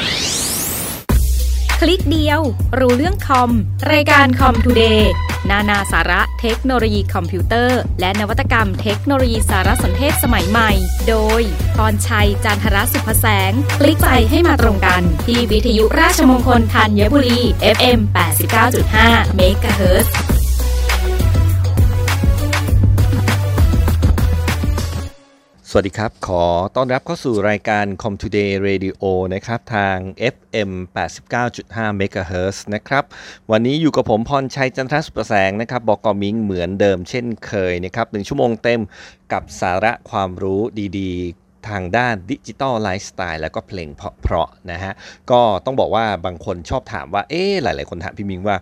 คลิกเดียว รู้เรื่องคอม รายการคอมทูเดย์นานาสาระเทคโนโลยีคอมพิวเตอร์ และนวัตกรรมเทคโนโลยีสารสนเทศสมัยใหม่ โดยพรชัยจันทรสุภแสง คลิกไปให้มาตรงกัน ที่วิทยุราชมงคลธัญบุรี FM 89.5 MHz สวัสดีครับ ขอต้อนรับเข้าสู่รายการ Com Today Radio นะครับ ทาง FM 89.5 MHz นะครับ วันนี้อยู่กับผมพรชัยจันทรสุประแสงนะครับ บอกกอมิงเหมือนเดิมเช่นเคยนะครับหนึ่งชั่วโมงเต็มกับสาระความรู้ดีๆ ทางด้าน digital lifestyle แล้วก็เพลงเพราะๆนะฮะ ก็ต้องบอกว่าบางคนชอบถามว่า เอ๊หลาย ๆ คนถามพี่มิงว่า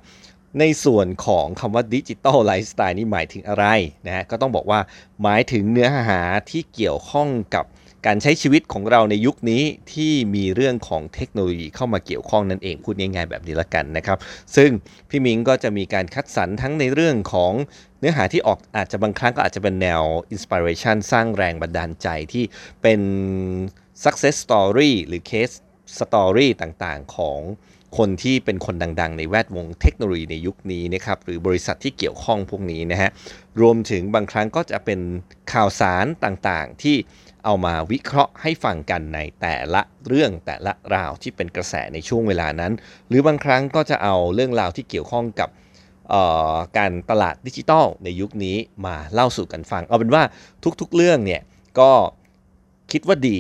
ในส่วนของคำว่า digital lifestyle นี่หมายถึงอะไรนะฮะก็ต้องบอกว่าหมายถึงเนื้อหาที่เกี่ยวข้องกับการใช้ชีวิตของเราในยุคนี้ที่มีเรื่องของเทคโนโลยีเข้ามาเกี่ยวข้องนั่นเองพูดง่ายๆแบบนี้ละกันนะครับ ซึ่งพี่มิงก็จะมีการคัดสรรทั้งในเรื่องของเนื้อหาที่ออกอาจจะบางครั้งก็อาจจะเป็นแนวอินสปิเรชันสร้างแรงบันดาลใจที่เป็น success story หรือ case story ต่างๆของ คนที่เป็นคนดัง ๆ ในแวดวงเทคโนโลยีในยุคนี้นะครับหรือบริษัทที่เกี่ยวข้องพวกนี้นะฮะรวมถึงบางครั้งก็จะเป็นข่าวสารต่างๆ ที่เอามาวิเคราะห์ให้ฟังกันในแต่ละเรื่องแต่ละราวที่เป็นกระแสในช่วงเวลานั้น หรือบางครั้งก็จะเอาเรื่องราวที่เกี่ยวข้องกับการตลาดดิจิทัลในยุคนี้มาเล่าสู่กันฟัง เอาเป็นว่าทุกๆเรื่องเนี่ยก็ คิดว่าดี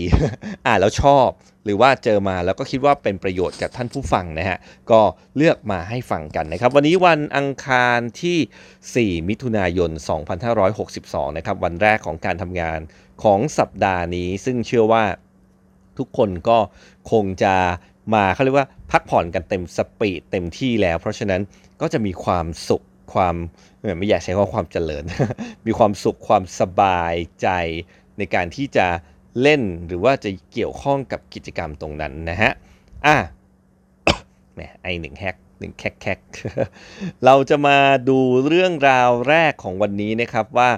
อ่านแล้วชอบ หรือว่าเจอมาแล้วก็คิดว่าเป็นประโยชน์กับท่านผู้ฟังนะฮะ ก็เลือกมาให้ฟังกันนะครับ วันนี้วันอังคารที่ 4 มิถุนายน 2562 นะครับ วันแรกของการทำงานของสัปดาห์นี้ ซึ่งเชื่อว่าทุกคนก็คงจะมาเขาเรียกว่าพักผ่อนกันเต็มสปีดเต็มที่แล้ว เพราะฉะนั้นก็จะมีความสุขความไม่อยากใช้ว่าความเจริญ มีความสุขความสบายใจในการที่จะ เล่นหรือว่าจะเกี่ยวข้องกับกิจกรรมตรงนั้นนะฮะ อะแหมไอหนึ่งแฮกหนึ่งแคกแคกเราจะมาดูเรื่องราวแรกของวันนี้นะครับว่า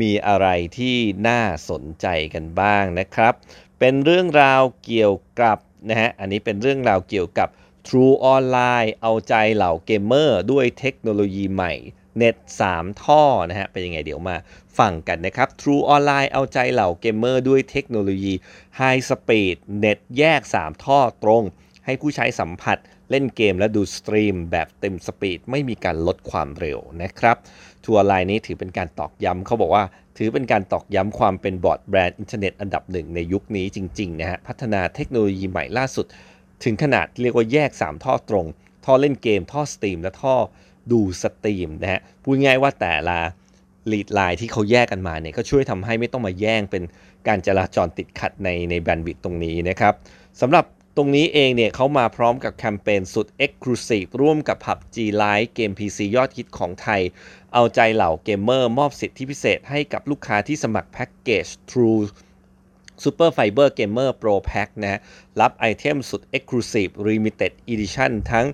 มีอะไรที่น่าสนใจกันบ้างนะครับ เป็นเรื่องราวเกี่ยวกับนะฮะ อันนี้เป็นเรื่องราวเกี่ยวกับ True Online เอาใจเหล่าเกมเมอร์ด้วยเทคโนโลยีใหม่ เน็ต 3 ท่อนะฮะ เป็นยังไงเดี๋ยวมา ฟังกันนะครับ True Online เอาใจเหล่าเกมเมอร์ด้วยเทคโนโลยี High Speed เน็ตแยก 3 ท่อตรง ให้ผู้ใช้สัมผัสเล่นเกมและดู stream แบบเต็ม speed ไม่มีการลดความเร็วนะครับ True Online นี้ถือเป็นการตอกย้ำเขาบอกว่า ถือเป็นการตอกย้ำความเป็นบอร์ดแบรนด์อินเทอร์เน็ตอันดับหนึ่งในยุคนี้จริงๆนะฮะพัฒนาเทคโนโลยีใหม่ล่าสุด ถึงขนาดเรียกว่าแยก 3 ท่อตรง ท่อเล่นเกม ท่อ stream และท่อดู stream นะฮะพูดง่ายว่าแต่ละ lead line ที่เขาแยกกันมาเนี่ยก็ช่วยทำให้ไม่ต้องมาแย่งเป็นการจราจรติดขัดในใน bandwidth ตรงนี้นะครับสำหรับตรงนี้เองเนี่ยเขามาพร้อมกับแคมเปญสุด Exclusive ร่วมกับ PUBG Lite เกม PC ยอดฮิตของไทย เอาใจเหล่าเกมเมอร์มอบสิทธิพิเศษให้กับลูกค้าที่สมัครแพ็กเกจ True Super Fiber Gamer Pro Pack นะรับ item สุด Exclusive Limited Edition ทั้ง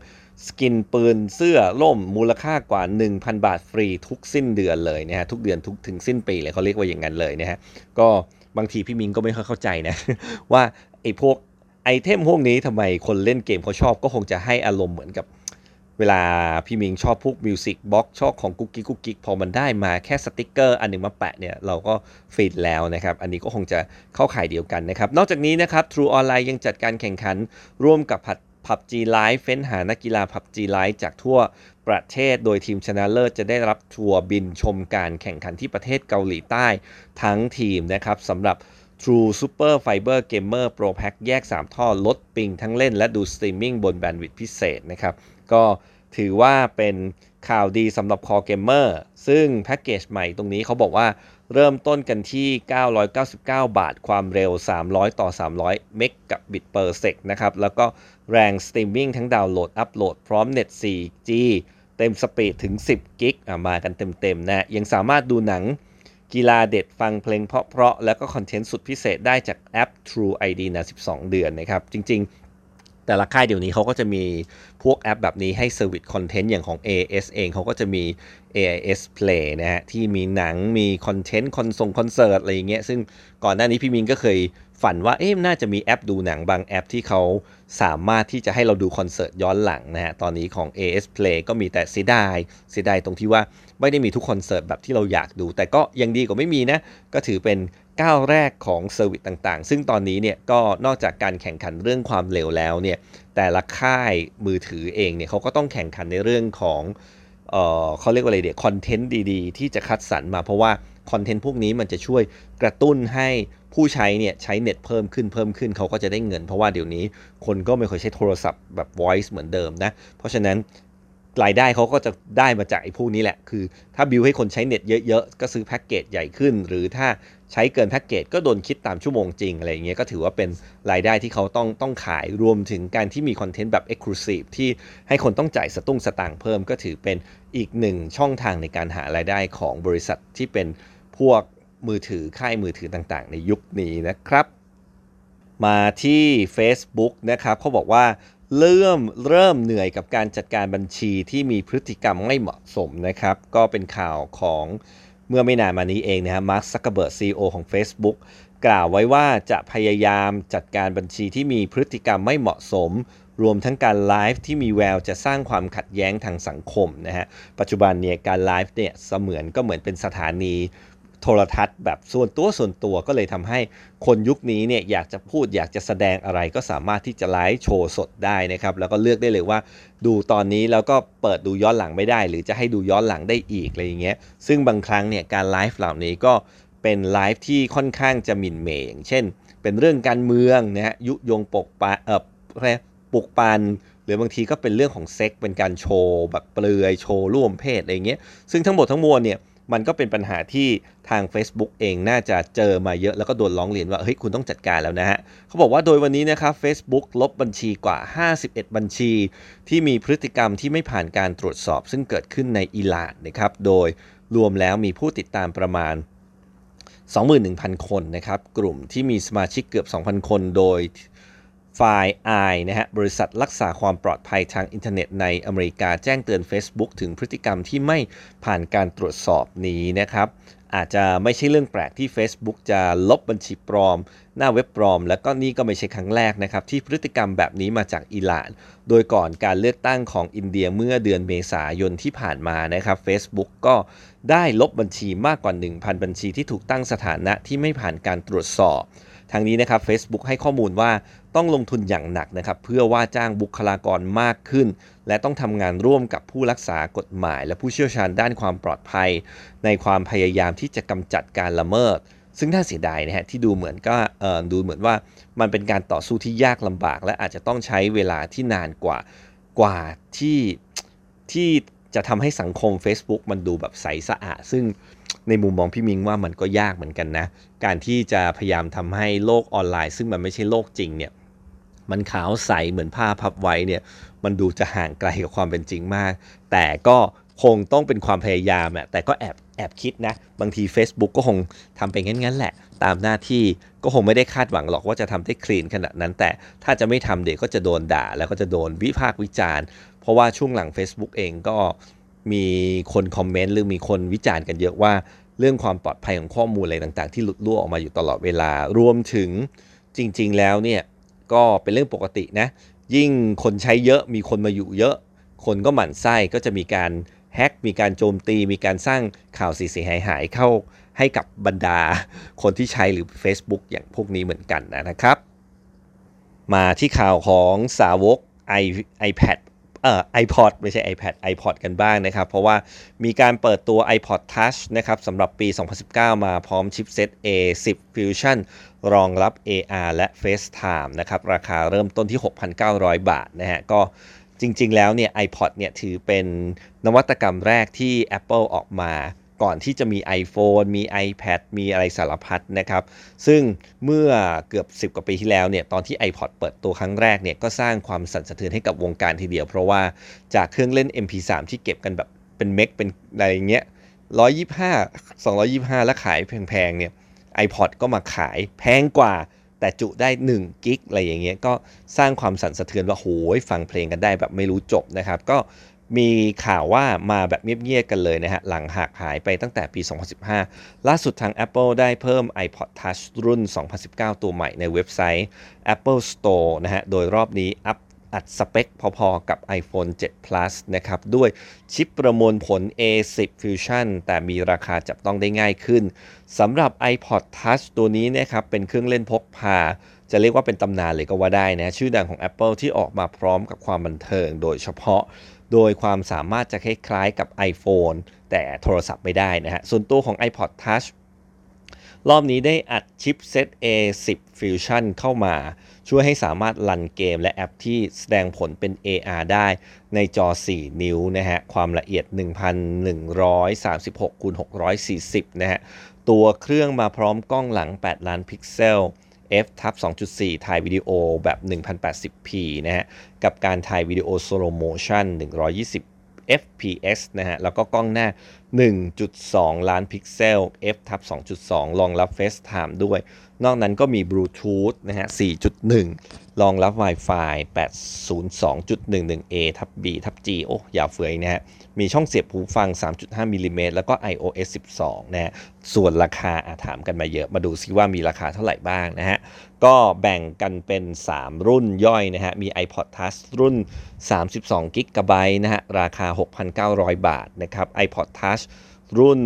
skin ปืนเสื้อร่มมูลค่ากว่า 1,000 บาทฟรีทุกสิ้นเดือนเลยนะฮะทุกเดือนทุกถึงสิ้นปีเลยเขาเรียกว่าอย่างนั้นเลยนะฮะก็บางทีพี่มิงก็ไม่ค่อยเข้าใจนะ ว่าไอ้พวก item พวกนี้ทำไมคนเล่นเกมเขาชอบก็คงจะให้อารมณ์เหมือนกับเวลาพี่มิงชอบพวก music box ชอบของกุ๊กกิ๊กกุ๊กกิ๊กพอมันได้มาแค่สติกเกอร์อันนึงมาแปะเนี่ย เราก็ฟินแล้วนะครับ อันนี้ก็คงจะเข้าข่ายเดียวกันนะครับ นอกจากนี้นะครับ True Online ยังจัดการแข่งขันร่วมกับ PUBG PUBG Lite เฟ้นหานักกีฬา PUBG Lite จากทั่วประเทศ โดยทีมชนะเลิศจะได้รับทัวร์บินชมการแข่งขันที่ประเทศเกาหลีใต้ทั้งทีมนะครับสำหรับ True Super Fiber Gamer Pro Pack แยก 3 ท่อลด ping ทั้งเล่นและดูสตรีมมิ่งบน bandwidth พิเศษนะครับก็ถือว่าเป็นข่าวดีสำหรับคอเกมเมอร์ซึ่งแพ็กเกจใหม่ตรงนี้เขาบอกว่า เริ่มต้นกันที่ 999 บาท ความเร็ว 300 ต่อ 300 megabit per sec นะครับ แล้วก็แรงสตรีมมิ่งทั้งดาวน์โหลด อัปโหลด พร้อมเน็ต 4G เต็ม speed ถึง 10 gig มากันเต็มๆนะ ยังสามารถดูหนังกีฬาเด็ดฟังเพลงเพราะๆ แล้วก็ content สุดพิเศษได้จากแอป True ID นะ 12 เดือนนะครับ จริงๆ แต่ละค่ายเดี๋ยวนี้เขาก็จะมีพวกแอปแบบนี้ให้เซอร์วิสคอนเทนต์อย่างของ AS เองเขาก็จะมี AIS Play นะฮะที่มีหนังมี content คอนส่งคอนเสิร์ตอะไรอย่างเงี้ยซึ่งก่อนหน้านี้พี่มินก็เคยฝันว่าเอ๊ะน่าจะมีแอปดูหนังบางแอปที่เขาสามารถที่จะให้เราดูคอนเสิร์ตย้อนหลังนะฮะตอนนี้ของ AIS Play ก็มีแต่เสียดายเสียดายตรงที่ว่าไม่ได้มีทุกคอนเสิร์ตแบบที่เราอยากดู แต่ก็ยังดีกว่าไม่มีนะ ก็ถือเป็น ก้าวแรกของ service ต่างๆ ซึ่งตอนนี้เนี่ยก็นอกจากการแข่งขันเรื่องความเร็วแล้วเนี่ยแต่ละค่ายมือถือเองเนี่ยเขาก็ต้องแข่งขันในเรื่องของเออเขาเรียกว่าอะไรเดี๋ยวคอนเทนต์ดีๆ ที่จะคัดสรรมาเพราะว่าคอนเทนต์พวกนี้มันจะช่วยกระตุ้นให้ผู้ใช้เนี่ยใช้เน็ตเพิ่มขึ้นเพิ่มขึ้นเขาก็จะได้เงิน เพราะว่าเดี๋ยวนี้คนก็ไม่ค่อยใช้โทรศัพท์แบบ voice เหมือนเดิมนะ เพราะฉะนั้นรายได้เขาก็จะได้มาจากไอ้พวกนี้แหละ คือ ถ้าบิวให้คนใช้เน็ตเยอะๆ ก็ซื้อแพ็กเกจใหญ่ขึ้น หรือถ้า ใช้เกินแพ็กเกจก็โดนคิดตามชั่วโมงจริงอะไรอย่างเงี้ยก็ถือว่าเป็นรายได้ที่เขาต้องต้องขายรวมถึงการที่มีคอนเทนต์แบบ Exclusive ที่ให้คนต้องจ่ายสตุ้งสตางค์เพิ่มก็ถือเป็นอีกหนึ่งช่องทางในการหารายได้ของบริษัทที่เป็นพวกมือถือค่ายมือถือต่างๆ ในยุคนี้นะครับ มาที่ Facebook นะครับเขาบอกว่าเริ่มเริ่มเหนื่อยกับการจัดการบัญชีที่มีพฤติกรรมไม่เหมาะสมนะครับ ก็เป็นข่าวของ เมื่อไม่นานมานี้เองนะฮะมาร์คซักเกอร์เบิร์ดซีอของ Facebook กล่าวไว้ว่าจะพยายามจัดการบัญชีที่มีพฤติกรรมไม่เหมาะสม รวมทั้งการไลฟ์ที่มีแววจะสร้างความขัดแย้งทางสังคมนะฮะปัจจุบันเนี่ยการไลฟ์เนี่ยเสมือนก็เหมือนเป็นสถานี โทรทัศน์แบบส่วนตัวส่วนตัวก็เลยทำให้คนยุคนี้เนี่ยอยากจะพูดอยากจะแสดงอะไรก็สามารถที่จะไลฟ์โชว์สดได้นะครับแล้วก็เลือกได้เลยว่าดูตอนนี้แล้วก็เปิดดูย้อนหลังไม่ได้ หรือจะให้ดูย้อนหลังได้อีกอะไรอย่างเงี้ยซึ่งบางครั้งเนี่ยการไลฟ์เหล่านี้ก็เป็นไลฟ์ที่ค่อนข้างจะหมิ่นเหม่งเช่น เป็นเรื่องการเมืองนะฮะยุยงปกปาเอ่อปลุกปันหรือบางทีก็เป็นเรื่องของเซ็กเป็นการโชว์แบบเปลือยโชว์ร่วมเพศอะไรเงี้ยซึ่งทั้งหมดทั้งมวลเนี่ย มันก็เป็นปัญหาที่ทาง Facebook เองน่าจะเจอมาเยอะแล้วก็โดนร้องเรียนว่าเฮ้ยคุณต้องจัดการแล้วนะฮะเขาบอกว่าโดยวันนี้นะครับ Facebook ลบบัญชีกว่า 51 บัญชี ที่มีพฤติกรรมที่ไม่ผ่านการตรวจสอบ ซึ่งเกิดขึ้นในอิหร่านนะครับโดยรวมแล้วมีผู้ติดตามประมาณ 21,000 คนนะครับกลุ่มที่มีสมาชิกเกือบ 2,000 คนโดย FireEye นะฮะบริษัทรักษาความปลอดภัยทางอินเทอร์เน็ตในอเมริกาแจ้งเตือน Facebook ถึงพฤติกรรมที่ไม่ผ่านการตรวจสอบนี้นะครับ อาจจะไม่ใช่เรื่องแปลกที่ Facebook จะลบบัญชีปลอม หน้าเว็บปลอม แล้วก็นี่ก็ไม่ใช่ครั้งแรกนะครับ ที่พฤติกรรมแบบนี้มาจากอิหร่าน โดยก่อนการเลือกตั้งของอินเดียเมื่อเดือนเมษายนที่ผ่านมานะครับ Facebook ก็ได้ลบบัญชีมากกว่า 1,000 บัญชีที่ถูกตั้งสถานะที่ไม่ผ่านการตรวจสอบทางนี้นะครับ Facebook ให้ข้อมูลว่า ต้องลงทุนอย่างหนักนะครับ เพื่อว่าจ้างบุคลากรมากขึ้น และต้องทำงานร่วมกับผู้รักษากฎหมาย และผู้เชี่ยวชาญด้านความปลอดภัย ในความพยายามที่จะกำจัดการละเมิด ซึ่งน่าเสียดายนะฮะที่ดูเหมือนก็ดูเหมือนว่ามันเป็นการต่อสู้ที่ยากลำบาก และอาจจะต้องใช้เวลาที่นานกว่ากว่าที่ที่จะทำให้สังคม Facebook มันดูแบบใสสะอาด ซึ่งในมุมมองพี่มิงว่ามันก็ยากเหมือนกันนะ การที่จะพยายามทำให้โลกออนไลน์ ซึ่งมันไม่ใช่โลกจริงเนี่ย มันขาวใสเหมือนผ้าพับไว้เนี่ยมันดูจะห่างไกลกับความเป็นจริงมาก แต่ก็คงต้องเป็นความพยายามอะแต่ก็แอบแอบคิดนะ บางที Facebook ก็คงทำไปงั้นๆแหละ ตามหน้าที่ก็คงไม่ได้คาดหวังหรอกว่าจะทำได้คลีนขนาดนั้น แต่ถ้าจะไม่ทำเด็กก็จะโดนด่า แล้วก็จะโดนวิพากษ์วิจารณ์ เพราะว่าช่วงหลัง Facebook เองก็มีคนคอมเมนต์หรือมีคนวิจารณ์กันเยอะว่าเรื่องความปลอดภัยของข้อมูลอะไรต่างๆ ที่หลุดล่วออกมาอยู่ตลอดเวลารวมถึงจริง ๆ แล้วเนี่ย ก็เป็นเรื่องปกตินะ ยิ่งคนใช้เยอะมีคนมาอยู่เยอะ คนก็หมั่นไส้ก็จะมีการแฮ็กมีการโจมตี มีการสร้างข่าวเสียหายหายเข้าให้กับบรรดาคนที่ใช้หรือ Facebook อย่างพวกนี้เหมือนกันนะครับ มาที่ข่าวของสาวก i iPad เอ่อ iPod ไม่ใช่ iPad iPod กันบ้างนะครับ เพราะว่ามีการเปิดตัว iPod Touch นะครับสำหรับปี 2019 มาพร้อมชิปเซต A10 Fusion รองรับ AR และ FaceTime นะครับ ราคาเริ่มต้นที่ 6,900 บาทนะฮะ ก็จริงๆ แล้วเนี่ย iPod เนี่ยถือเป็นนวัตกรรมแรกที่ Apple ออกมา ก่อนที่จะมี iPhone มี iPad มีอะไรสารพัดนะครับ ซึ่งเมื่อเกือบ 10 กว่าปีที่แล้วเนี่ยตอนที่ iPod เปิดตัวครั้งแรกเนี่ยก็สร้างความสั่นสะเทือนให้กับวงการทีเดียว เพราะว่าจากเครื่องเล่น MP3 ที่เก็บกันแบบเป็นเมกเป็นอะไรเงี้ย125 225 แล้วขายแพงๆเนี่ย iPod ก็มาขายแพงกว่าแต่จุได้1กิกอะไรอย่างเงี้ยก็สร้างความสั่นสะเทือนว่าโหยฟังเพลงกันได้แบบไม่รู้จบนะครับ ก็ มีข่าวว่ามาแบบเงียบๆกันเลยนะฮะ หลังหักหายไปตั้งแต่ปี 2015 ล่าสุดทาง Apple ได้เพิ่ม iPod Touch รุ่น 2019 ตัวใหม่ในเว็บไซต์ Apple Store นะฮะ โดยรอบนี้อัพอัดสเปคพอๆกับ iPhone 7 Plus นะครับ ด้วยชิปประมวลผล A10 Fusion แต่มีราคาจับต้องได้ง่ายขึ้นสำหรับ iPod Touch ตัวนี้นะครับ เป็นเครื่องเล่นพกพา จะเรียกว่าเป็นตำนานเลยก็ว่าได้นะ ชื่อดังของ Apple ที่ออกมาพร้อมกับความบันเทิงโดยเฉพาะ โดยความสามารถจะคล้ายๆกับ iPhone แต่โทรศัพท์ไม่ได้นะฮะ ส่วนตัวของ iPod Touch รอบนี้ได้อัดชิปเซต A10 Fusion เข้ามา ช่วยให้สามารถรันเกมและแอปที่แสดงผลเป็น AR ได้ในจอ 4 นิ้วนะฮะ ความละเอียด 1136คูณ640 นะฮะ ตัวเครื่องมาพร้อมกล้องหลัง 8 ล้านพิกเซล f ทับ2.4 ถ่ายวิดีโอแบบ 1080p นะฮะ กับการถ่ายวิดีโอ slow motion 120 fps นะฮะ แล้วก็กล้องหน้า 1.2 ล้านพิกเซล f ทับ2.2 รองรับ FaceTime ด้วย นอกนั้นก็มีบลูทูธนะฮะ 4.1 รองรับ Wi-Fi 802.11a ทับ b ทับ g โอ้ยยาวเฟื้อยนะฮะ มีช่องเสียบหูฟัง 3.5มิลิเมตรแล้วก็ iOS 12 นะฮะ ส่วนราคาอาถามกันมาเยอะ มาดูซิว่ามีราคาเท่าไหร่บ้างนะฮะ ก็แบ่งกันเป็น 3 รุ่นย่อยนะฮะ มี iPod Touch รุ่น 32 g b นะฮะ ราคา 6,900 บาทนะครับ iPod Touch รุ่น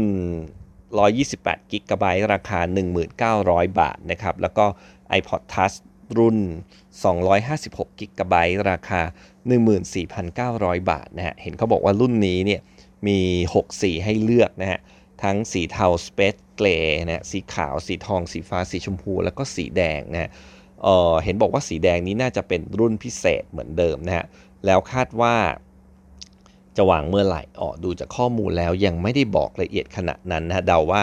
128 g b ราคา 1,900 บาทนะครับ แล้วก็ iPod Touch รุ่น 256 g b ราคา 14,900 บาทนะฮะ เห็นเขาบอกว่ารุ่นนี้เนี่ยมี 6 สีให้เลือกนะฮะ ทั้งสีเทาสเปซเกรนะฮะสีขาว สีทอง สีฟ้า สีชมพู แล้วก็สีแดงนะฮะเเห็นบอกว่าสีแดงนี้น่าจะเป็นรุ่นพิเศษเหมือนเดิมนะฮะ แล้วคาดว่าจะวางเมื่อไหร่อ๋อดูจากข้อมูลแล้วยังไม่ได้บอกละเอียดขนาดนั้นนะเดาว่า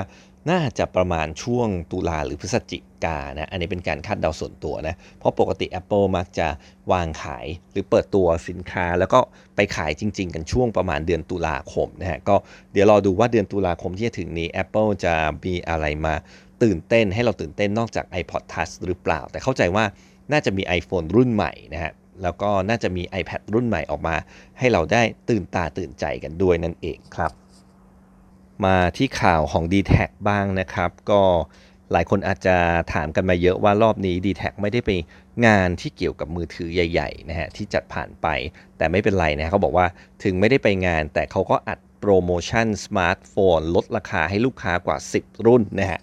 น่าจะประมาณช่วงตุลาหรือพฤศจิกานะ อันนี้เป็นการคาดเดาส่วนตัวนะ เพราะปกติ Apple มักจะวางขายหรือเปิดตัวสินค้า แล้วก็ไปขายจริง ๆ กันช่วงประมาณเดือนตุลาคมนะฮะ ก็เดี๋ยวรอดูว่าเดือนตุลาคมที่จะถึงนี้ Apple จะมีอะไรมาตื่นเต้นให้เราตื่นเต้นนอกจาก iPod Touch หรือเปล่า แต่เข้าใจว่าน่าจะมี iPhone รุ่นใหม่นะฮะแล้วก็น่าจะมี iPad รุ่นใหม่ออกมา ให้เราได้ตื่นตาตื่นใจกันด้วยนั่นเองครับ มาที่ข่าวของ d t แทบ้างนะครับ ก็ หลายคนอาจจะถามกันมาเยอะว่ารอบนี้ d t แทไม่ได้ไปงานที่เกี่ยวกับมือถือใหญ่ๆนะฮะที่จัดผ่านไป แต่ไม่เป็นไรนะเขาบอกว่าถึงไม่ได้ไปงาน แต่เขาก็อัดโปรโมชั่นสมาร์ทโฟนลดราคาให้ลูกค้ากว่า 10 รุ่นนะฮะ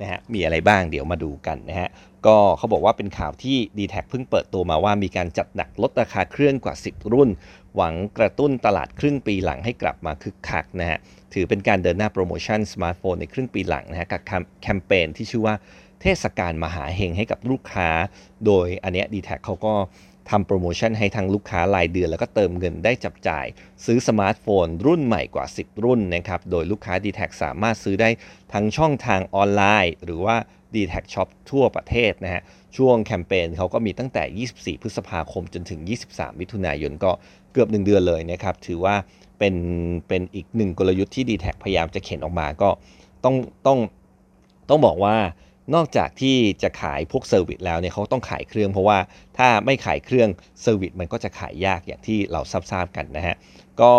นะฮะมีอะไรบ้างเดี๋ยวมาดูกันนะฮะก็เขาบอกว่าเป็นข่าวที่ d t แทเพิ่งเปิดตัวมาว่ามีการจัดหนักลดราคาเครื่องกว่า 10 รุ่น หวังกระตุ้นตลาดครึ่งปีหลังให้กลับมาคึกคักนะฮะ ถือเป็นการเดินหน้าโปรโมชั่นสมาร์ทโฟนในครึ่งปีหลังนะฮะกับแคมเปญที่ชื่อว่าเทศกาลมหาเฮงให้กับลูกค้า โดยอันเนี้ย dtac เขาก็ทำโปรโมชั่นให้ทั้งลูกค้ารายเดือน แล้วก็เติมเงินได้จับจ่าย ซื้อสมาร์ทโฟน รุ่นใหม่กว่า 10 รุ่นนะครับโดยลูกค้า d t แทสามารถซื้อได้ทั้งช่องทางออนไลน์ หรือว่า d t แทช็อปทั่วประเทศนะฮะช่วงแคมเปญเขาก็มีตั้งแต่ 24 พฤษภาคมจนถึง 23 มิถุนายนก็เกือบ 1 เดือนเลยนะครับถือว่า เป็นเป็นอีกหนึ่งกลยุทธ์ที่ d t แทพยายามจะเข็นออกมาก็ต้องต้องต้องบอกว่านอกจากที่จะขายพวก service แล้วเนี่ยเขาต้องขายเครื่องเพราะว่าถ้าไม่ขายเครื่อง service มันก็จะขายยากอย่างที่เราทราบกันนะฮะก็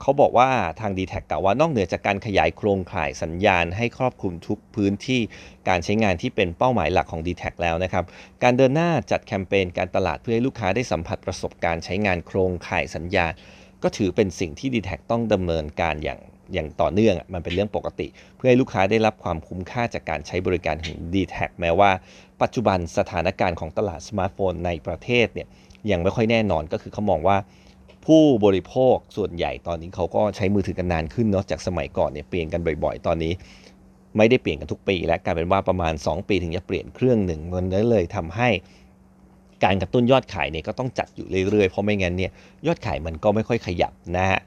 เขาบอกว่าทาง d t แทกล่าวว่านอกเหนือจากการขยายโครงข่ายสัญญาณให้ครอบคลุมทุกพื้นที่การใช้งานที่เป็นเป้าหมายหลักของ d t แทแล้วนะครับ การเดินหน้าจัดแคมเปญการตลาดเพื่อให้ลูกค้าได้สัมผัสประสบการณ์ใช้งานโครงข่ายสัญญาณ ก็ถือเป็นสิ่งที่ d t แทต้องดำเนินการอย่างอย่างต่อเนื่องมันเป็นเรื่องปกติ เพื่อให้ลูกค้าได้รับความคุ้มค่าจากการใช้บริการของ d t แทแม้ว่า ปัจจุบันสถานการณ์ของตลาดสมาร์ทโฟนในประเทศเนี่ยยังไม่ค่อยแน่นอนก็คือเขามองว่า ผู้บริโภคส่วนใหญ่ตอนนี้เขาก็ใช้มือถือกันนานขึ้นเนาะจากสมัยก่อนเนี่ยเปลี่ยนกันบ่อย ๆ ตอนนี้ไม่ได้เปลี่ยนกันทุกปี และกลายเป็นว่าประมาณ 2 ปีถึงจะเปลี่ยนเครื่องหนึ่งมันเลยทำให้ การกระตุ้นยอดขายเนี่ยก็ต้องจัดอยู่เรื่อยๆ เพราะไม่งั้นเนี่ยยอดขายมันก็ไม่ค่อยขยับนะฮะ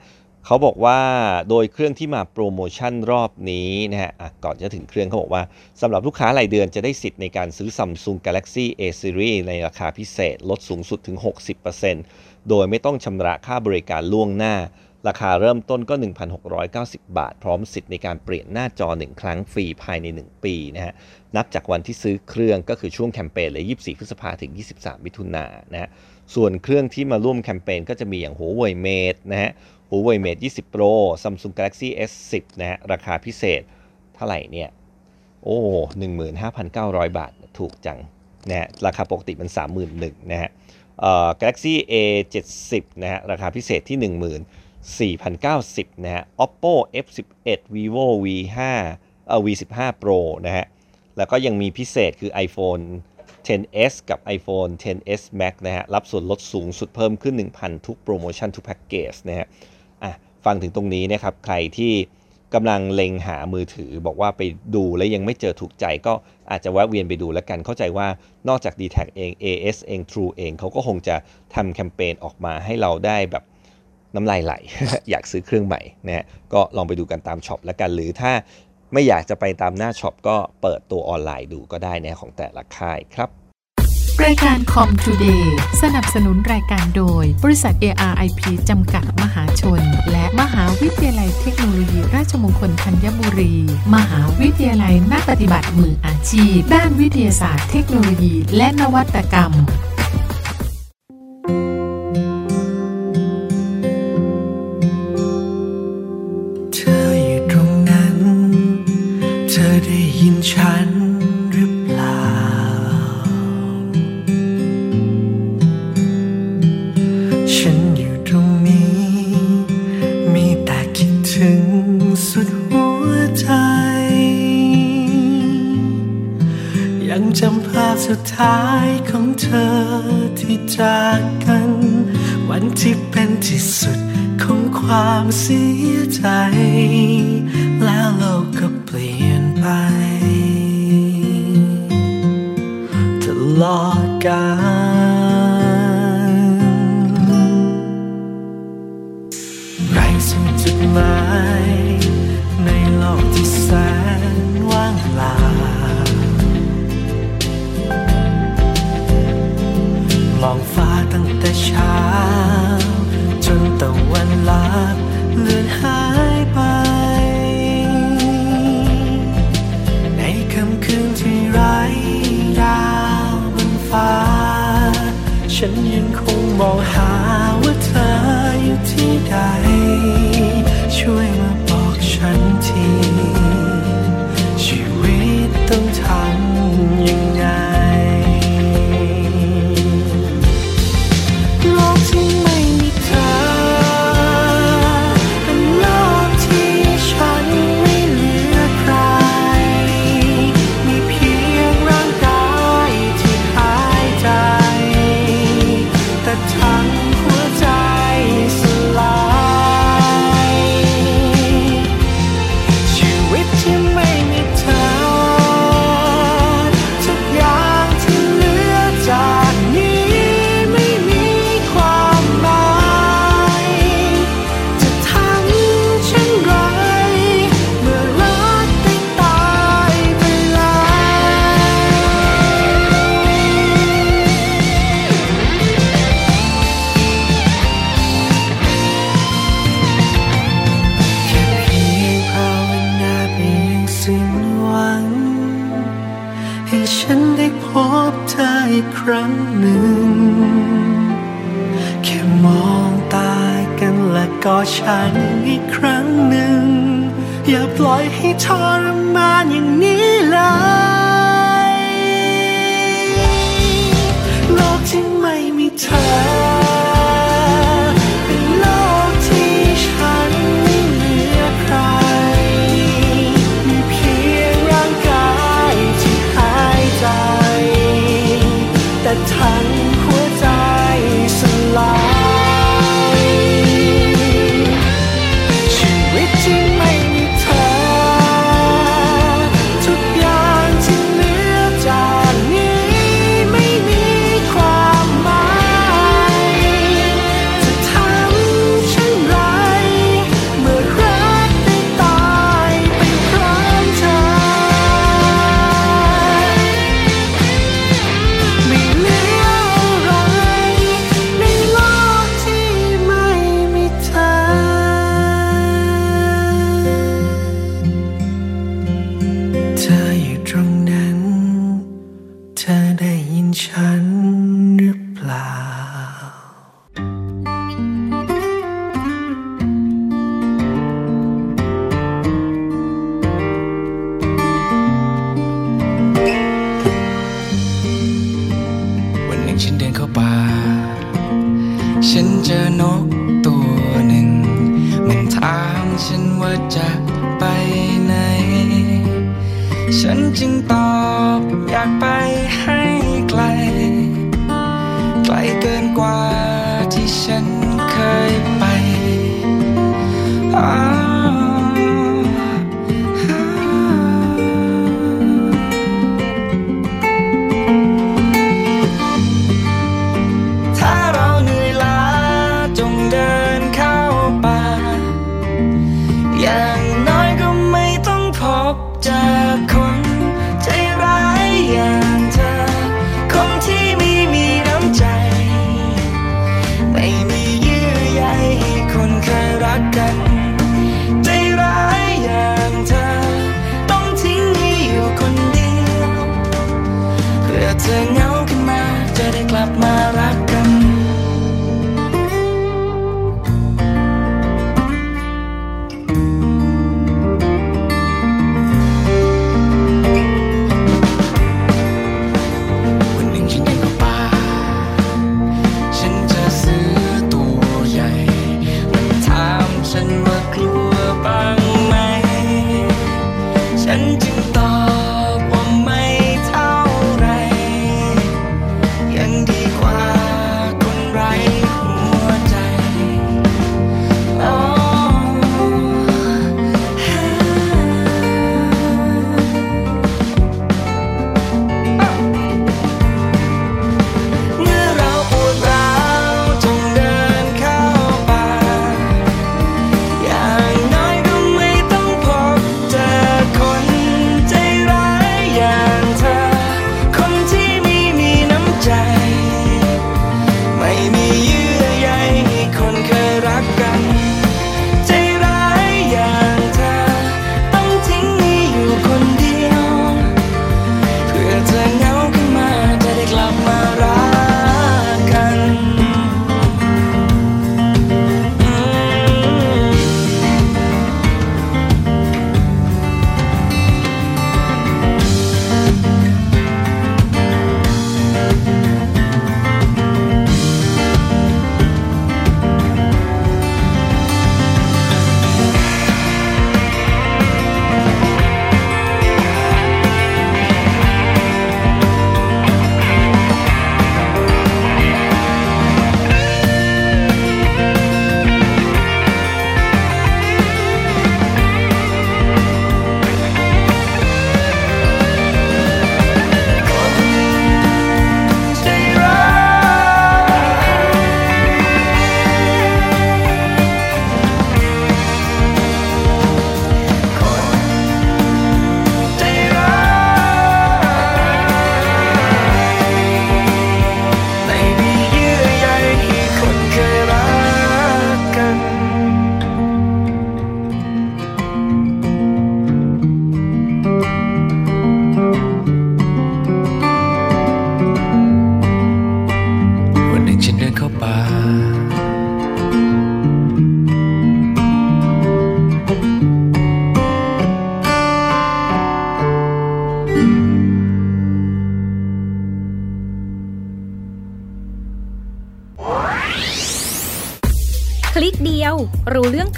เขาบอกว่าโดยเครื่องที่มาโปรโมชั่นรอบนี้นะฮะก่อนจะถึงเครื่องเขาบอกว่าสำหรับลูกค้ารายเดือนจะได้สิทธิ์ในการซื้อ Samsung Galaxy A Series ในราคาพิเศษลดสูงสุดถึง 60%โดยไม่ต้องชำระค่าบริการล่วงหน้า ราคาเริ่มต้นก็ 1,690 บาท พร้อมสิทธิ์ในการเปลี่ยนหน้าจอ 1 ครั้งฟรีภายใน 1 ปีนะฮะ นับจากวันที่ซื้อเครื่องก็คือช่วงแคมเปญเลย 24 พฤษภาถึง 23 มิถุนายนนะฮะ ส่วนเครื่องที่มาร่วมแคมเปญก็จะมีอย่าง Huawei Mate นะฮะ Huawei Mate 20 Pro Samsung Galaxy S10 นะฮะ ราคาพิเศษเท่าไหร่เนี่ย โอ้ 15,900 บาท ถูกจังนะฮะ ราคาปกติมัน 31,000นะฮะเอ่อ Galaxy A70 นะฮะ ราคาพิเศษที่ 4,090 นะฮะ Oppo F11 Vivo V5 เอ่อ V15 Pro นะฮะ แล้วก็ยังมีพิเศษคือ iPhone 10s กับ iPhone 10s Max นะฮะ รับส่วนลดสูงสุดเพิ่มขึ้น 1,000 ทุกโปรโมชั่นทุกแพ็กเกจนะฮะ อะ ฟังถึงตรงนี้นะครับ ใครที่กำลังเล็งหามือถือบอกว่าไปดูแล้วยังไม่เจอถูกใจก็อาจจะแวะเวียนไปดูแล้วกันเข้าใจว่านอกจาก dtac เอง AIS เอง True เองเขาก็คงจะทำแคมเปญออกมาให้เราได้แบบ น้ำลายไหล อยากซื้อเครื่องใหม่นะฮะก็ลองไปดูกันตาม shop แล้วกัน หรือถ้าไม่อยากจะไปตามหน้า shop ก็เปิดตัวออนไลน์ดูก็ได้นะของแต่ละค่ายครับรายการคอมทูเดย์สนับสนุนรายการโดย บริษัท ARIP จำกัดมหาชน และมหาวิทยาลัยเทคโนโลยีราชมงคลธัญบุรี มหาวิทยาลัยนักปฏิบัติมืออาชีพ ด้านวิทยาศาสตร์เทคโนโลยี และนวัตกรรม ฉันหรือเปล่า ฉันอยู่ตรงนี้ มีแต่คิดถึงสุดหัวใจ ยังจำภาพสุดท้ายของเธอที่จากกัน วันที่เป็นที่สุดของความเสียใจ แล้วโลกก็ ลอดกาลไรส่งจุดหมายในโลกที่แสนว่างลามองฟ้าตั้งแต่เช้า จนตะวันลับเลือนหาย ฉันยังคงมองหาว่าเธออยู่ที่ใด ฉันอีกครั้งหนึ่ง อย่าปล่อยให้ทรมานอย่างนี้เลยโลกที่ไม่มีเธอ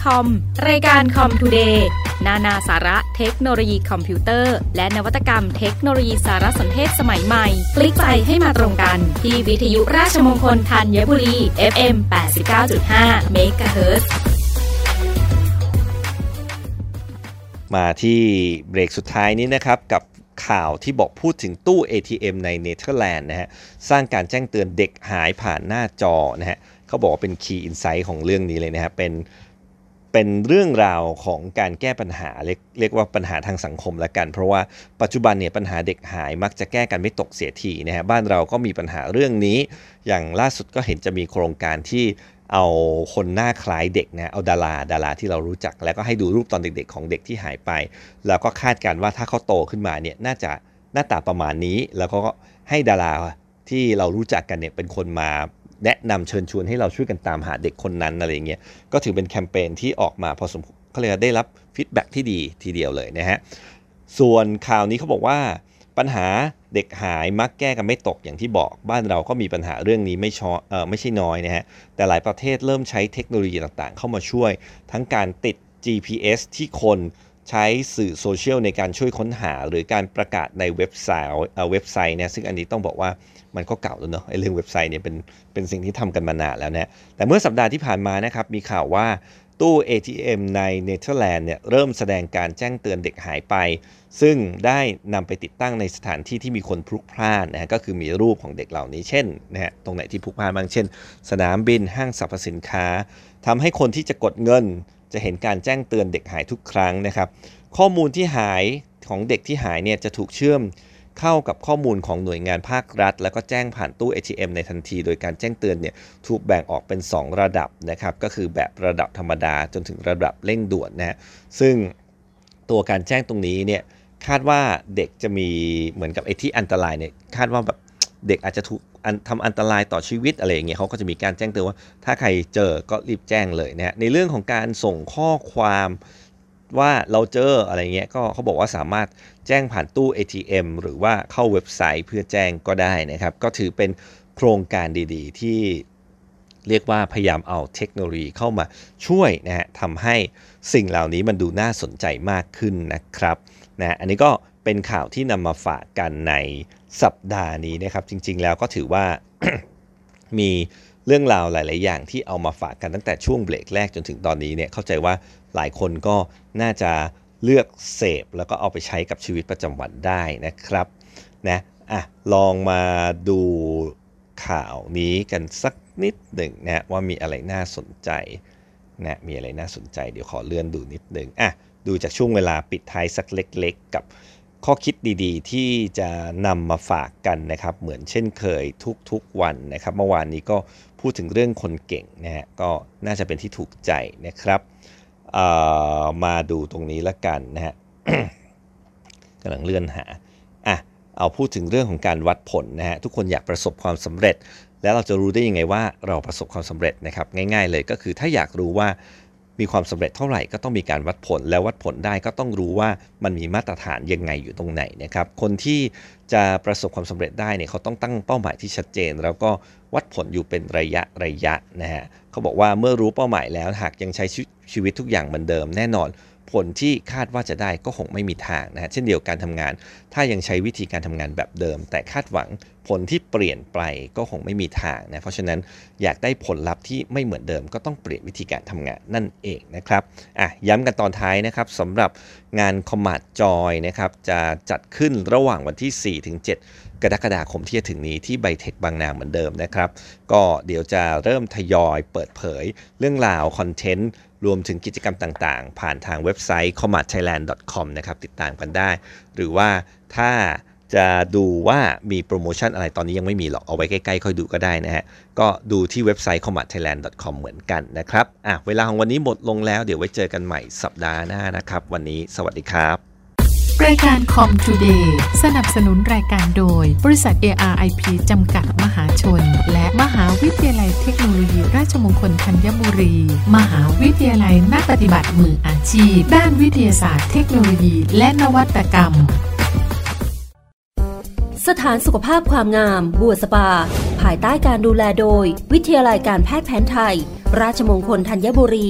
คอม รายการคอมทูเดย์นานาสาระเทคโนโลยีคอมพิวเตอร์ และนวัตกรรมเทคโนโลยีสารสนเทศสมัยใหม่ คลิกไปให้มาตรงกัน ที่วิทยุราชมงคลธัญบุรี FM 89.5 MHz มาที่เบรกสุดท้ายนี้นะครับกับข่าวที่บอกพูดถึงตู้ ATM ในเนเธอร์แลนด์นะฮะสร้างการแจ้งเตือนเด็กหายผ่านหน้าจอนะฮะเขาบอกว่าเป็นคีย์อินไซต์ของเรื่องนี้เลยนะฮะเป็น เป็นเรื่องราวของการแก้ปัญหาเรียกเรียกว่าปัญหาทางสังคมละกัน เพราะว่าปัจจุบันเนี่ยปัญหาเด็กหายมักจะแก้กันไม่ตกเสียทีนะฮะบ้านเราก็มีปัญหาเรื่องนี้ อย่างล่าสุดก็เห็นจะมีโครงการที่เอาคนหน้าคล้ายเด็กนะเอาดาราดาราที่เรารู้จัก แล้วก็ให้ดูรูปตอนเด็กๆ ของเด็กที่หายไป แล้วก็คาดการว่าถ้าเขาโตขึ้นมาเนี่ยน่าจะหน้าตาประมาณนี้ แล้วก็ให้ดาราที่เรารู้จักกันเนี่ยเป็นคนมา แนะนำเชิญชวนให้เราช่วยกันตามหาเด็กคนนั้นอะไรเงี้ยก็ถือเป็นแคมเปญที่ออกมาพอสมควรเขาเลยได้รับฟีดแบ็ที่ดีทีเดียวเลยนะฮะส่วนข่าวนี้เขาบอกว่าปัญหาเด็กหายมักแก้กันไม่ตกอย่างที่บอกบ้านเราก็มีปัญหาเรื่องนี้ไม่ชอเออไม่ใช่น้อยนะฮะแต่หลายประเทศเริ่มใช้เทคโนโลยีต่างๆ เข้ามาช่วย ทั้งการติด GPS ที่คนใช้สื่อโซเชียลในการช่วยค้นหา หรือการประกาศในเว็บไซต์เว็บไซต์เนี่ยซึ่งอันนี้ต้องบอกว่า มันก็เก่าแล้วเนาะไอ้เรื่องเว็บไซต์เนี่ยเป็นเป็นสิ่งที่ทำกันมานานแล้วนะแต่เมื่อสัปดาห์ที่ผ่านมานะครับมีข่าวว่าตู้ ATM ในเนเธอร์แลนด์เนี่ยเริ่มแสดงการแจ้งเตือนเด็กหายไป ซึ่งได้นำไปติดตั้งในสถานที่ที่มีคนพลุกพล่านนะฮะก็คือมีรูปของเด็กเหล่านี้เช่นนะฮะตรงไหนที่พลุกพล่านบางเช่น สนามบินห้างสรรพสินค้าทำให้คนที่จะกดเงิน จะเห็นการแจ้งเตือนเด็กหายทุกครั้งนะครับ ข้อมูลที่หายของเด็กที่หายเนี่ยจะถูกเชื่อม เข้ากับข้อมูลของหน่วยงานภาครัฐ แล้วก็แจ้งผ่านตู้ ATM ในทันที โดยการแจ้งเตือนเนี่ยถูกแบ่งออกเป็น 2 ระดับนะครับ ก็คือแบบระดับธรรมดาจนถึงระดับเร่งด่วนนะฮะซึ่งตัวการแจ้งตรงนี้เนี่ยคาดว่าเด็กจะมีเหมือนกับไอ้ที่อันตรายเนี่ยคาดว่าแบบเด็กอาจจะถูกทำอันตรายต่อชีวิตอะไรอย่างเงี้ยเขาก็จะมีการแจ้งเตือนว่า ถ้าใครเจอก็รีบแจ้งเลยนะในเรื่องของการส่งข้อความ ว่าเราเจออะไรเงี้ยก็เขาบอกว่าสามารถแจ้งผ่านตู้ ATM หรือว่าเข้าเว็บไซต์เพื่อแจ้งก็ได้นะครับ ก็ถือเป็นโครงการดีๆ ที่เรียกว่าพยายามเอาเทคโนโลยีเข้ามาช่วยนะฮะทำให้สิ่งเหล่านี้มันดูน่าสนใจมากขึ้นนะครับนะอันนี้ก็เป็นข่าวที่นำมาฝากกันในสัปดาห์นี้นะครับ จริงๆแล้วก็ถือว่ามี เรื่องราวหลาย ๆ อย่างที่เอามาฝากกันตั้งแต่ช่วงเบรกแรกจนถึงตอนนี้เนี่ยเข้าใจว่าหลายคนก็น่าจะเลือกเสพแล้วก็เอาไปใช้กับชีวิตประจำวันได้นะครับนะอะลองมาดูข่าวนี้กันสักนิดหนึ่งนะว่ามีอะไรน่าสนใจนะมีอะไรน่าสนใจเดี๋ยวขอเลื่อนดูนิดหนึ่งอะดูจากช่วงเวลาปิดท้ายสักเล็ก ๆ กับ ข้อคิดดีๆ ที่จะนำมาฝากกันนะครับ เหมือนเช่นเคยทุกๆวันนะครับ เมื่อวานนี้ก็พูดถึงเรื่องคนเก่งนะฮะก็น่าจะเป็นที่ถูกใจนะครับมาดูตรงนี้ละกันนะฮะกำลังเลื่อนหาอะเอาพูดถึงเรื่องของการวัดผลนะฮะทุกคนอยากประสบความสำเร็จ แล้วเราจะรู้ได้ยังไงว่าเราประสบความสำเร็จนะครับ ง่าย ๆ เลยก็คือถ้าอยากรู้ว่า มีความสำเร็จเท่าไหร่ก็ต้องมีการวัดผล แล้ววัดผลได้ก็ต้องรู้ว่ามันมีมาตรฐานยังไงอยู่ตรงไหนนะครับคนที่จะประสบความสำเร็จได้เนี่ยเขาต้องตั้งเป้าหมายที่ชัดเจน แล้วก็วัดผลอยู่เป็นระยะระยะนะฮะเขาบอกว่าเมื่อรู้เป้าหมายแล้วหากยังใช้ชีวิตทุกอย่างเหมือนเดิมแน่นอน ผลที่คาดว่าจะได้ก็คงไม่มีทางนะฮะเช่นเดียวกันทำงาน ถ้ายังใช้วิธีการทำงานแบบเดิม แต่คาดหวังผลที่เปลี่ยนไปก็คงไม่มีทางนะเพราะฉะนั้นอยากได้ผลลัพธ์ที่ไม่เหมือนเดิม ก็ต้องเปลี่ยนวิธีการทำงานนั่นเองนะครับอะย้ำกันตอนท้ายนะครับสำหรับงานคอมมาดจอยนะครับจะจัดขึ้นระหว่างวันที่ 4 ถึง 7 กรกฎาคมที่จะถึงนี้ที่ไบเทคบางนาเหมือนเดิมนะครับ ก็เดี๋ยวจะเริ่มทยอยเปิดเผยเรื่องราวคอนเทนต์ รวมถึงกิจกรรมต่างๆ ผ่านทางเว็บไซต์ commatthailand.com นะครับติดตามกันได้ หรือว่าถ้าจะดูว่ามีโปรโมชั่นอะไรตอนนี้ยังไม่มีหรอก เอาไว้ใกล้ๆ ค่อยดูก็ได้นะฮะ ก็ดูที่เว็บไซต์ commartthailand.com เหมือนกันนะครับอะเวลาของวันนี้หมดลงแล้ว เดี๋ยวไว้เจอกันใหม่สัปดาห์หน้านะครับ วันนี้สวัสดีครับ รายการคอมทูเดย์สนับสนุนรายการโดย บริษัท ARIP จำกัดมหาชน และมหาวิทยาลัยเทคโนโลยีราชมงคลธัญบุรี มหาวิทยาลัยนักปฏิบัติมืออาชีพ ด้านวิทยาศาสตร์เทคโนโลยี และนวัตกรรม สถานสุขภาพความงาม บัวสปา ภายใต้การดูแลโดย วิทยาลัยการแพทย์แผนไทย ราชมงคลธัญบุรี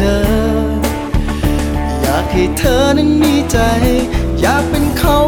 อ อยากให้เธอนั้นมีใจ อยากเป็นเขา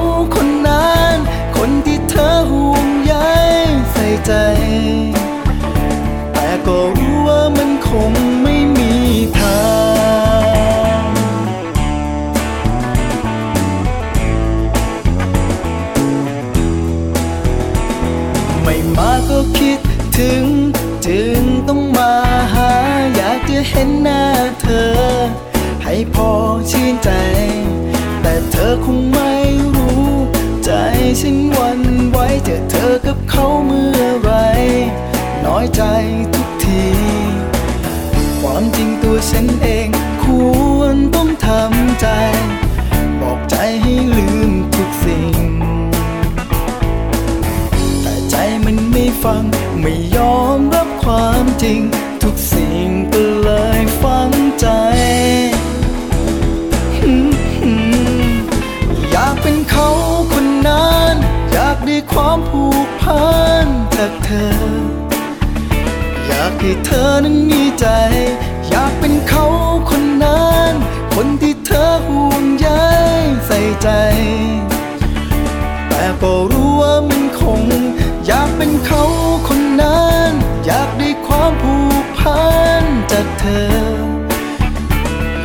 เธอ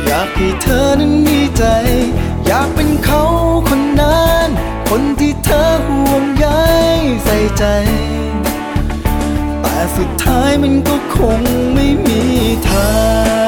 อยากให้เธอนั้นมีใจ อยากเป็นเขาคนนั้น คนที่เธอห่วงใยใส่ใจ แต่สุดท้ายมันก็คงไม่มีทาง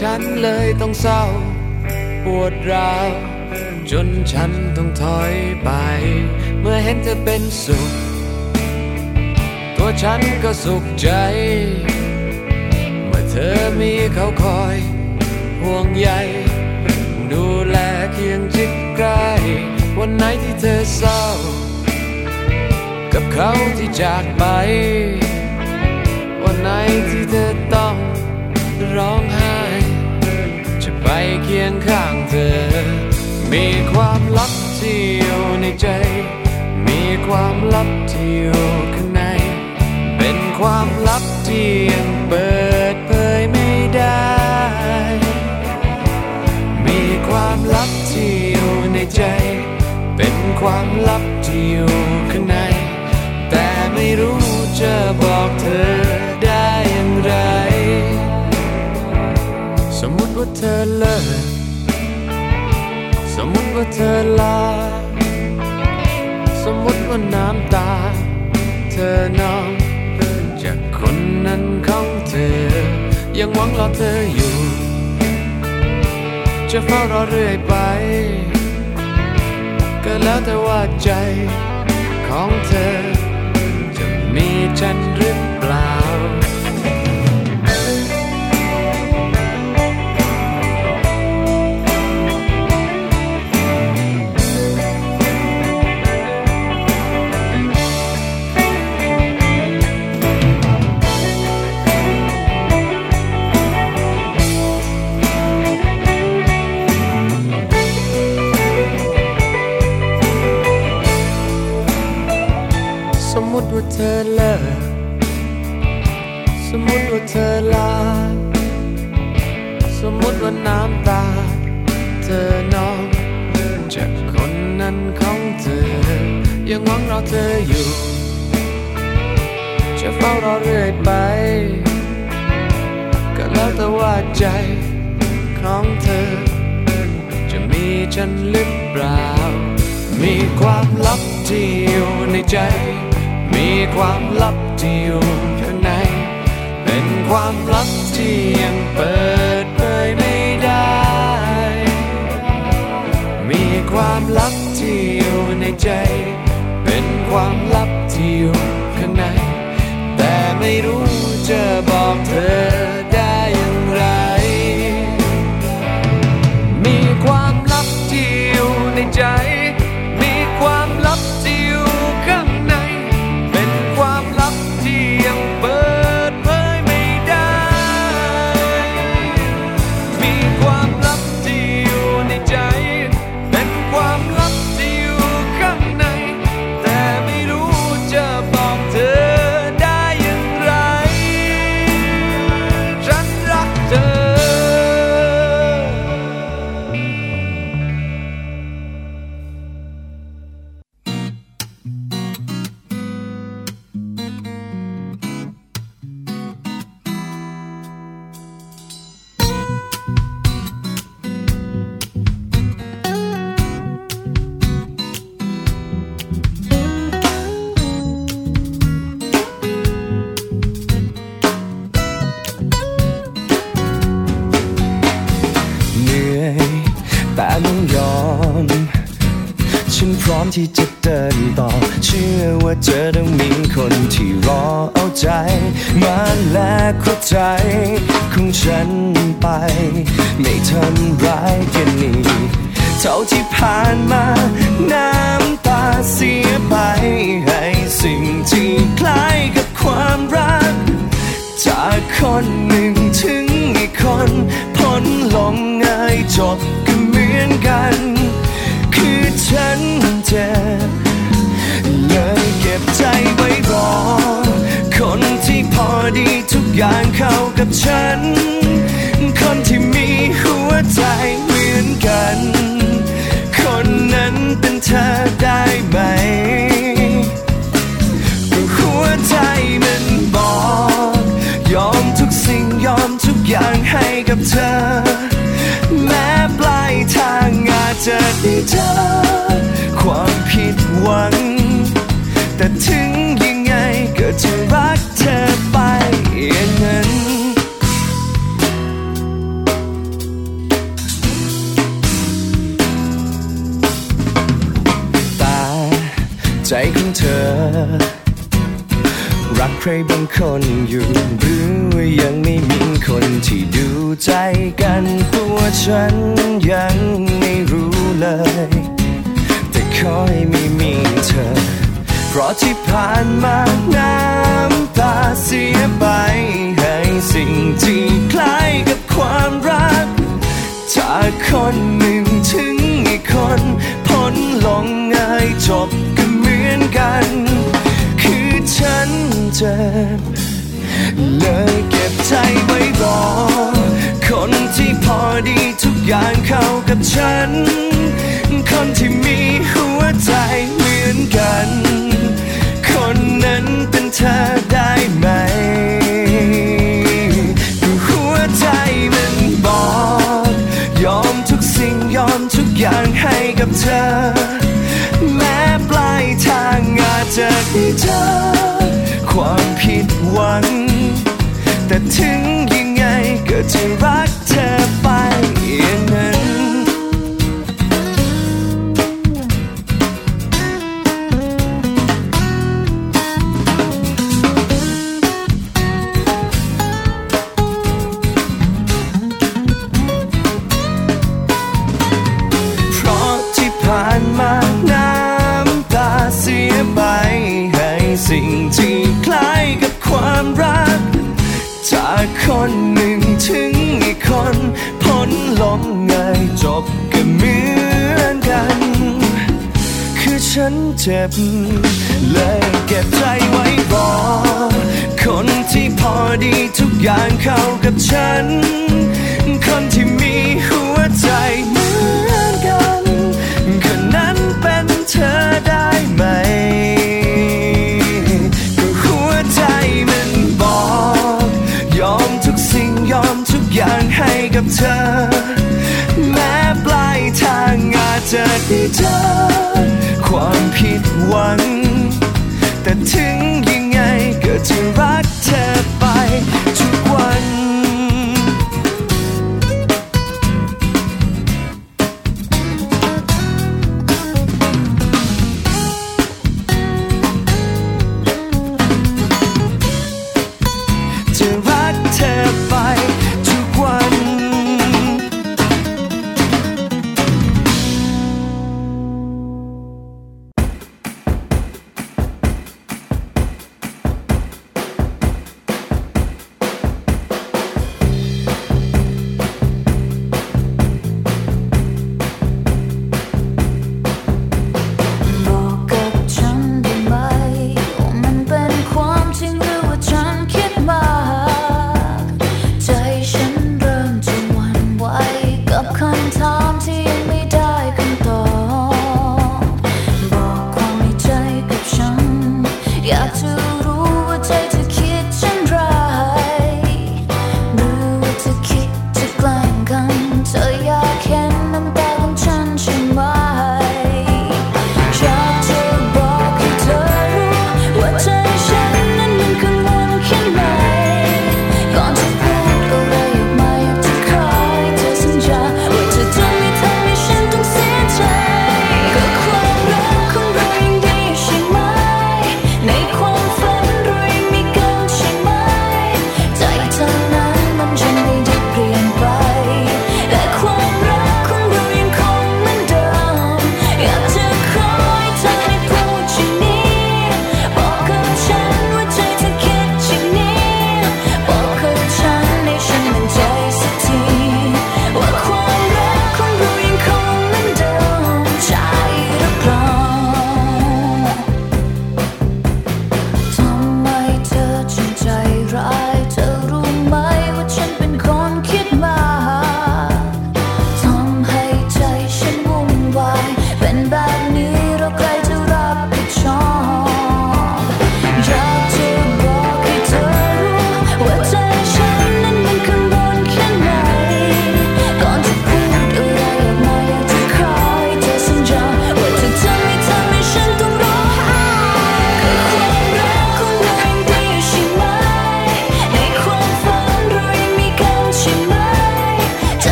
ฉันเลยต้องเศร้า ปวดร้าว จนฉันต้องถอยไป เมื่อเห็นเธอเป็นสุข ตัวฉันก็สุขใจ เมื่อเธอมีเขาคอย ห่วงใยดูแลเคียงชิดใกล้ วันไหนที่เธอเศร้า กับเขาที่จากไป วันไหนที่เธอต้องร้องไห้ คียงข้างเธอ มีความลับที่อยู่ในใจ มีความลับที่อยู่ข้างใน เป็นความลับที่ยังเปิดเผยไม่ได้ มีความลับที่อยู่ในใจ เป็นความลับที่อยู่ข้างใน แต่ไม่รู้จะบอกเธอ ว่าเธอเลิกสมมติว่าเธอลา สมมติว่าน้ำตา เธอนองจากคนนั้นของเธอ ยังหวังรอเธออยู่ จะเฝ้ารอเรื่อยไป ก็แล้วแต่ว่าใจของเธอ จะมีฉัน ติว่าเธอเลิกสมมติว่าเธอลา สมมติว่าน้ำตา เธอนองจากคนนั้นของเธอ ยังหวังรอเธออยู่ จะเฝ้ารอเรื่อยไป ก็แล้วแต่ว่าใจของเธอ จะมีฉันหรือเปล่า มีความลับที่อยู่ในใจ มีความลับที่อยู่ข้างใน เป็นความลับที่ยังเปิดเผยไม่ได้ มีความลับที่อยู่ในใจ เป็นความลับที่อยู่ข้างใน แต่ไม่รู้จะบอกเธอ เท่าที่ผ่านมา น้ำตาเสียไป ให้สิ่งที่คล้ายกับความรัก จากคนหนึ่งถึงอีกคนพ้นลงง่ายจบก็เหมือนกัน คือฉันเจ็บเลยเก็บใจไว้รอ คนที่พอดีทุกอย่างเข้ากับฉัน ธอได้ไหมหัวใจมันบอก ยอมทุกสิ่งยอมทุกอย่างให้กับเธอ แม้ปลายทางอาจจะได้เจอความผิดหวัง แต่ถึงยังไงก็จะรักเธอ เธอ รักใครบางคนอยู่หรือว่ายังไม่มีคนที่ดูใจกันตัวฉันยังไม่รู้เลย แต่ขอให้ไม่มีเธอ เพราะที่ผ่านมาน้ำตาเสียไป ให้สิ่งที่คล้ายกับความรักจากคนหนึ่งถึงอีกคนพ้นลงง่ายจบก็เหมื อนกัน คือฉันเจ็บเลยเก็บใจไว้รอ คนที่พอดีทุกอย่างเข้ากับฉัน คนที่มีหัวใจเหมือนกัน คนนั้นเป็นเธอได้ไหมหัวใจมันบอก ยอมทุกสิ่งยอมทุกอย่างให้กับเธอ จจะได้เจอความผิดหวัง แต่ถึงยังไงก็จะรักเธอไปอย่างนั้น คนหนึ่งถึงอีกคนพ้นลมง่ายจบก็เหมือนกัน คือฉันเจ็บ เลยเก็บใจไว้รอคนที่พอดีทุกอย่างเข้ากับฉัน คนที่มีหัวใจเหมือนกันคนนั้นเป็นเธอได้ไหม กับเธอ แม้ปลายทางอาจจะได้เจอความผิดหวัง แต่ถึงยังไงก็จะรักเธอไป